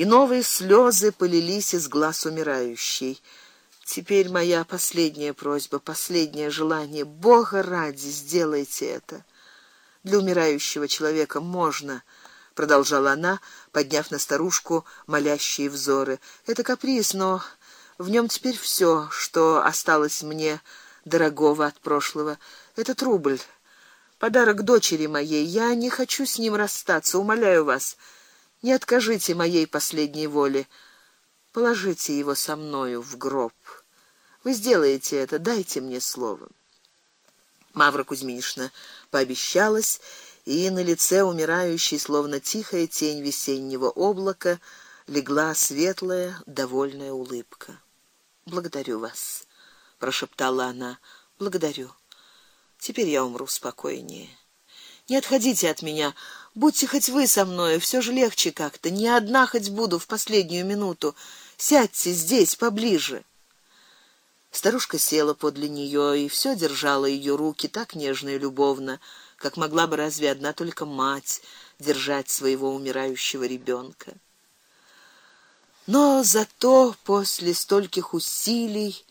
и новые слезы полились из глаз умирающей. Теперь моя последняя просьба, последнее желание, Бога ради, сделайте это. Для умирающего человека можно, продолжала она, подняв на старушку молящие взоры. Это каприз, но в нем теперь все, что осталось мне дорогого от прошлого. Это рубль. Подарок дочери моей. Я не хочу с ним расстаться, умоляю вас. Не откажите моей последней воле. Положите его со мною в гроб. Вы сделаете это, дайте мне слово. Мавра Кузьминишна пообещалась, и на лице умирающей, словно тихая тень весеннего облака, легла светлая, довольная улыбка. Благодарю вас, прошептала она. Благодарю. Теперь я умру спокойнее. Не отходите от меня. Будьте хоть вы со мной, все же легче как-то. Не одна хоть буду в последнюю минуту. Сядьте здесь поближе. Старушка села подле нее и все держала ее руки так нежно и любовно, как могла бы разве одна только мать держать своего умирающего ребенка. Но зато после стольких усилий,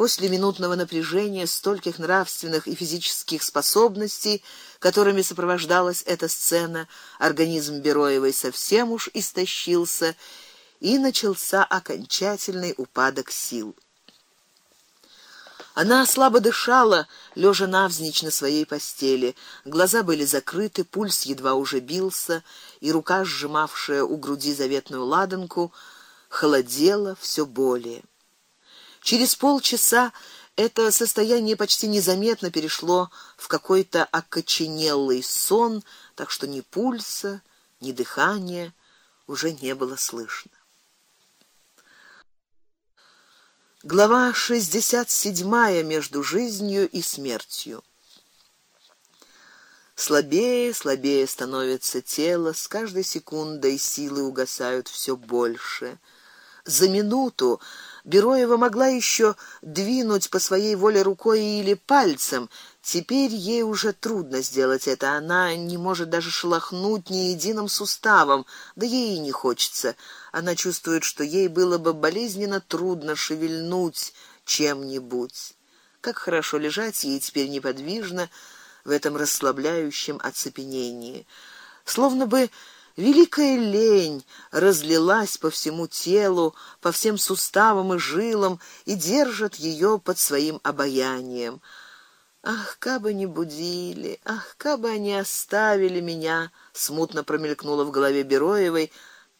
после минутного напряжения, стольких нравственных и физических способностей, которыми сопровождалась эта сцена, организм Бероевой совсем уж истощился, и начался окончательный упадок сил. Она слабо дышала, лежа навзничь на своей постели. Глаза были закрыты, пульс едва уже бился, и рука, сжимавшая у груди заветную ладанку, холодела все более. Через полчаса это состояние почти незаметно перешло в какой-то окоченелый сон, так что ни пульса, ни дыхания уже не было слышно. Глава 67 между жизнью и смертью. Слабее, слабее становится тело, с каждой секундой силы угасают все больше. За минуту Бероева могла еще двинуть по своей воле рукой или пальцем, Теперь ей уже трудно сделать это. Она не может даже шелохнуть ни единым суставом, да ей и не хочется. Она чувствует, что ей было бы болезненно трудно шевельнуть чем-нибудь. Как хорошо лежать ей теперь неподвижно в этом расслабляющем оцепенении. Словно бы великая лень разлилась по всему телу, по всем суставам и жилам и держит ее под своим обаянием. Ах, кабы не будили, ах, кабы они оставили меня, смутно промелькнуло в голове Бероевой,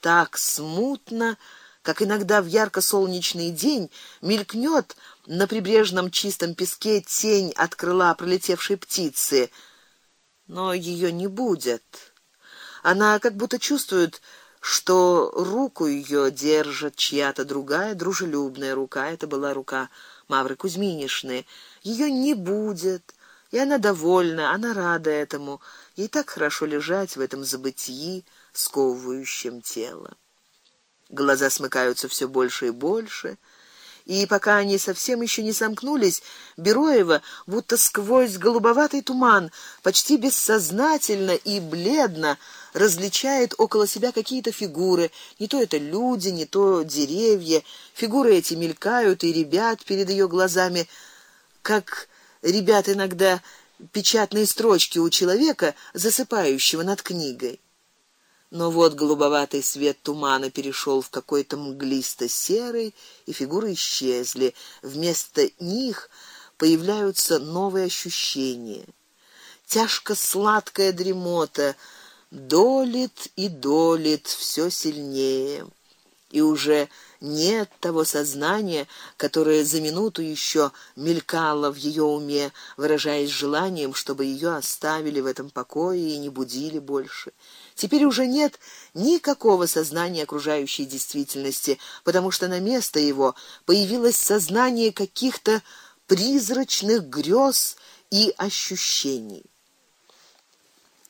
так смутно, как иногда в ярко-солнечный день мелькнет на прибрежном чистом песке тень от крыла пролетевшей птицы. Но ее не будет. Она как будто чувствует, что руку ее держит чья-то другая дружелюбная рука. Это была рука Мавры Кузьминишны. Ее не будет, и она довольна, она рада этому. Ей так хорошо лежать в этом забытии, сковывающем тело. Глаза смыкаются все больше и больше, и пока они совсем еще не сомкнулись, Бероева, будто сквозь голубоватый туман, почти бессознательно и бледно различает около себя какие-то фигуры, не то это люди, не то деревья. Фигуры эти мелькают и ребят перед ее глазами, как ребят иногда печатные строчки у человека, засыпающего над книгой. Но вот голубоватый свет тумана перешел в какой-то мглисто-серый, и фигуры исчезли. Вместо них появляются новые ощущения. Тяжко сладкая дремота долит и долит все сильнее. И уже нет того сознания, которое за минуту еще мелькало в ее уме, выражаясь желанием, чтобы ее оставили в этом покое и не будили больше. Теперь уже нет никакого сознания окружающей действительности, потому что на место его появилось сознание каких-то призрачных грез и ощущений.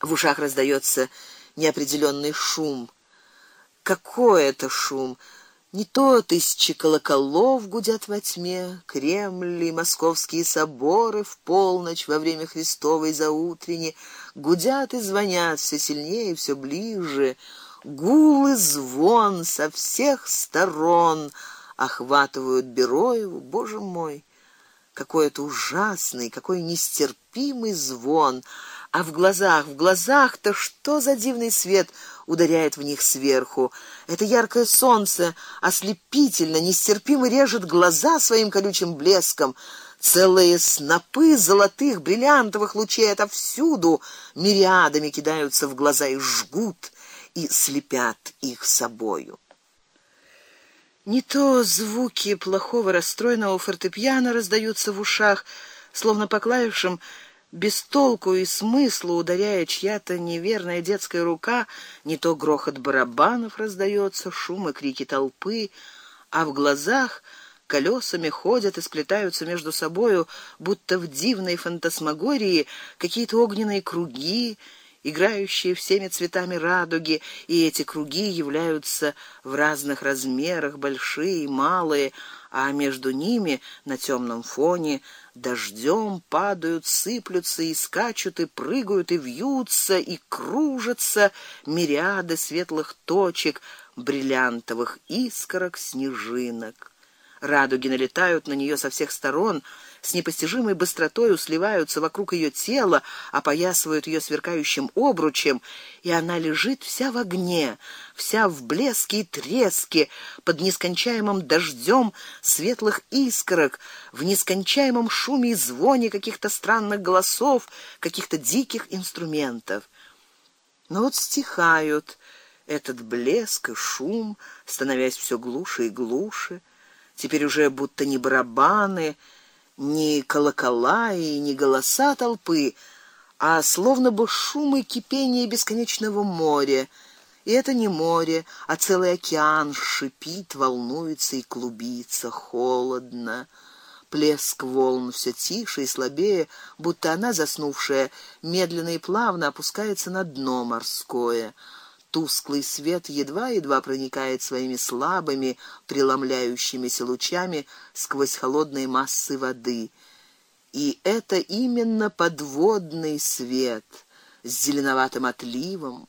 В ушах раздается неопределенный шум. Какой это шум? Не то тысячи колоколов гудят во тьме, Кремль и московские соборы в полночь во время Христовой заутрени гудят и звонят все сильнее и все ближе. гул и звон со всех сторон охватывают Бероеву, боже мой, какой это ужасный, какой нестерпимый звон, а в глазах, в глазах-то что за дивный свет ударяет в них сверху. Это яркое солнце ослепительно, нестерпимо режет глаза своим колючим блеском. Целые снопы золотых бриллиантовых лучей отовсюду мириадами кидаются в глаза и жгут и слепят их собою. Не то звуки плохого расстроенного фортепиано раздаются в ушах, словно по клавишам без толку и смысла ударяет чья-то неверная детская рука, не то грохот барабанов раздается, шум и крики толпы, а в глазах колесами ходят и сплетаются между собою, будто в дивной фантасмагории какие-то огненные круги, играющие всеми цветами радуги, и эти круги являются в разных размерах, большие и малые, а между ними на темном фоне дождем падают, сыплются и скачут и прыгают и вьются и кружатся мириады светлых точек, бриллиантовых искорок, снежинок. Радуги налетают на нее со всех сторон, с непостижимой быстротой сливаются вокруг ее тела, опоясывают ее сверкающим обручем, и она лежит вся в огне, вся в блеске и треске, под нескончаемым дождем светлых искорок, в нескончаемом шуме и звоне каких-то странных голосов, каких-то диких инструментов. Но вот стихают этот блеск и шум, становясь все глуше и глуше. Теперь уже будто не барабаны, ни колокола и ни голоса толпы, а словно бы шум и кипение бесконечного моря. И это не море, а целый океан шипит, волнуется и клубится холодно. Плеск волн все тише и слабее, будто она заснувшая медленно и плавно опускается на дно морское. Тусклый свет едва-едва проникает своими слабыми, преломляющимися лучами сквозь холодные массы воды. И это именно подводный свет с зеленоватым отливом.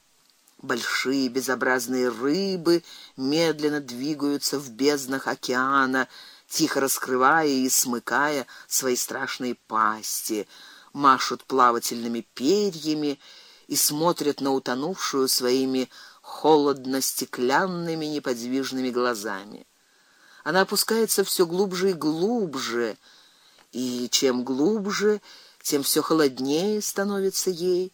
Большие безобразные рыбы медленно двигаются в безднах океана, тихо раскрывая и смыкая свои страшные пасти, машут плавательными перьями и смотрят на утонувшую своими холодно-стеклянными неподвижными глазами. Она опускается все глубже и глубже, и чем глубже, тем все холоднее становится ей.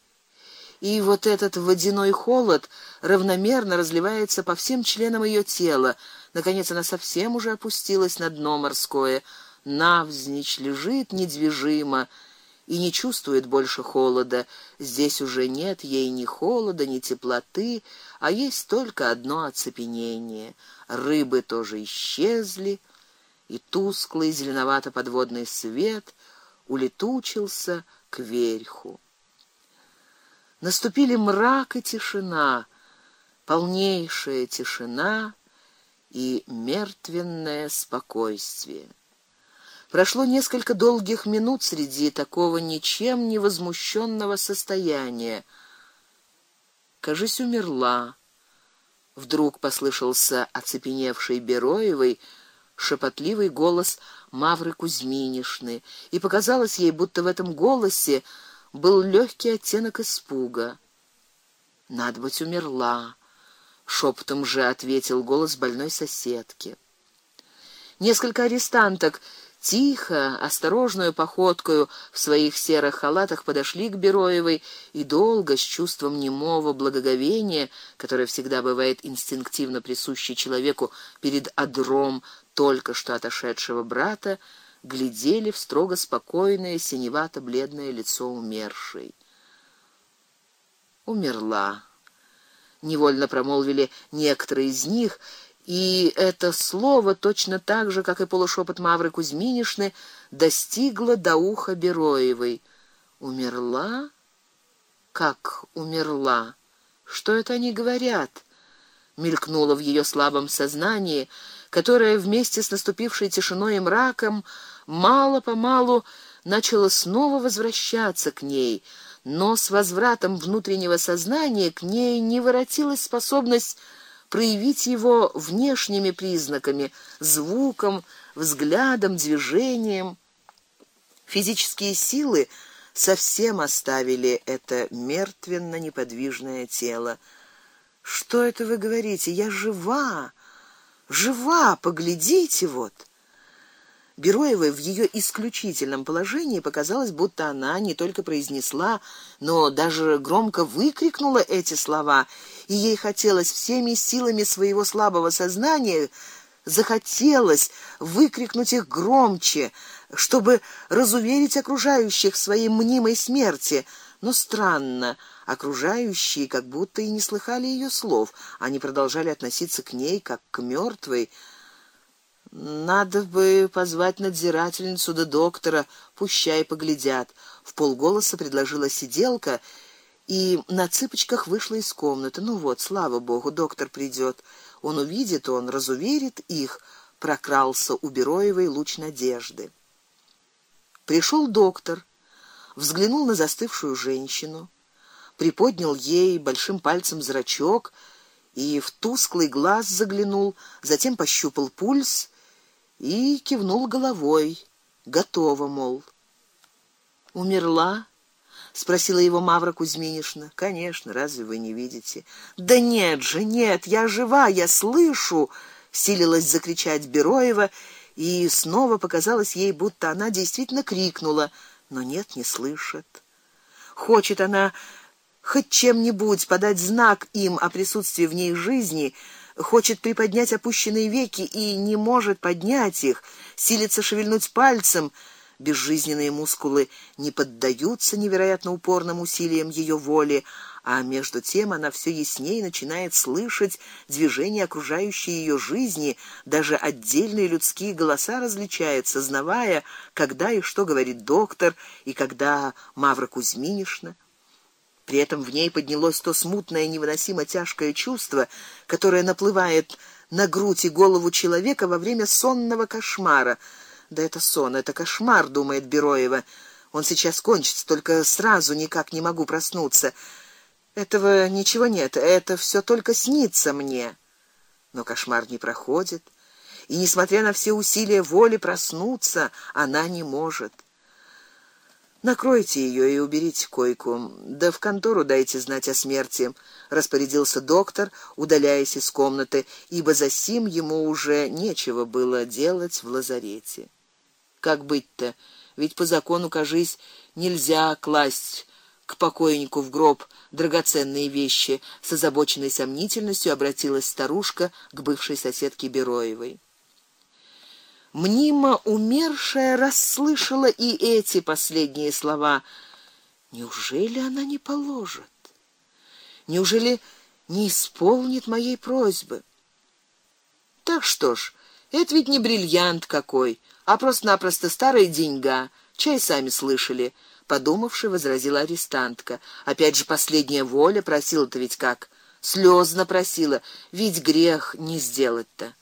И вот этот водяной холод равномерно разливается по всем членам ее тела. Наконец она совсем уже опустилась на дно морское, навзничь лежит недвижимо и не чувствует больше холода. Здесь уже нет ей ни холода, ни теплоты, а есть только одно оцепенение. Рыбы тоже исчезли, и тусклый зеленовато-подводный свет улетучился к верху. Наступили мрак и тишина, полнейшая тишина и мертвенное спокойствие. Прошло несколько долгих минут среди такого ничем не возмущенного состояния. Кажись, умерла. Вдруг послышался оцепеневший Бероевой шепотливый голос Мавры Кузьминишны, и показалось ей, будто в этом голосе был легкий оттенок испуга. Надо быть умерла, шепотом же ответил голос больной соседки. Несколько арестанток тихо, осторожную походкой в своих серых халатах подошли к Бероевой и долго с чувством немого благоговения, которое всегда бывает инстинктивно присуще человеку перед одром только что отошедшего брата, глядели в строго спокойное синевато-бледное лицо умершей. Умерла. Невольно промолвили некоторые из них и это слово точно так же, как и полушепот Мавры Кузьминишны, достигло до уха Бероевой. Умерла? Как умерла? Что это они говорят? мелькнуло в ее слабом сознании, которое вместе с наступившей тишиной и мраком мало-помалу начало снова возвращаться к ней но с возвратом внутреннего сознания к ней не воротилась способность проявить его внешними признаками, звуком, взглядом, движением. Физические силы совсем оставили это мертвенно-неподвижное тело. Что это вы говорите? Я жива. Жива, поглядите вот. Бероевой в ее исключительном положении показалось, будто она не только произнесла, но даже громко выкрикнула эти слова, и ей хотелось всеми силами своего слабого сознания захотелось выкрикнуть их громче, чтобы разуверить окружающих в своей мнимой смерти. Но странно, окружающие как будто и не слыхали ее слов, они продолжали относиться к ней как к мертвой. Надо бы позвать надзирательницу да доктора, пущай поглядят, в полголоса предложила сиделка и на цыпочках вышла из комнаты. Ну вот, слава богу, доктор придет. Он увидит, он разуверит их. Прокрался у Бероевой луч надежды. Пришел доктор, взглянул на застывшую женщину, приподнял ей большим пальцем зрачок и в тусклый глаз заглянул, затем пощупал пульс и кивнул головой. Готово, мол. Умерла? Спросила его Мавра Кузьминишна. Конечно, разве вы не видите? Да нет же, нет, я жива, я слышу, силилась закричать Бероева, и снова показалось ей, будто она действительно крикнула, но нет, не слышит. Хочет она хоть чем-нибудь подать знак им о присутствии в ней жизни, хочет приподнять опущенные веки и не может поднять их, силится шевельнуть пальцем, безжизненные мускулы не поддаются невероятно упорным усилиям ее воли, а между тем она все яснее начинает слышать движения окружающей ее жизни, даже отдельные людские голоса различает, сознавая, когда и что говорит доктор и когда Мавра Кузьминишна. При этом в ней поднялось то смутное, невыносимо тяжкое чувство, которое наплывает на грудь и голову человека во время сонного кошмара. Да это сон, это кошмар, думает Бероева. Он сейчас кончится, только сразу никак не могу проснуться. Этого ничего нет, это все только снится мне. Но кошмар не проходит, и несмотря на все усилия воли проснуться, она не может. Накройте ее и уберите койку. Да в контору дайте знать о смерти, распорядился доктор, удаляясь из комнаты, ибо за сим ему уже нечего было делать в лазарете. Как быть-то? Ведь по закону, кажись, нельзя класть к покойнику в гроб драгоценные вещи, с озабоченной сомнительностью обратилась старушка к бывшей соседке Бероевой мнимо умершая расслышала и эти последние слова. Неужели она не положит? Неужели не исполнит моей просьбы? Так что ж, это ведь не бриллиант какой, а просто-напросто старая деньга. Чай сами слышали, подумавши, возразила арестантка. Опять же последняя воля просила-то ведь как, слезно просила, ведь грех не сделать-то.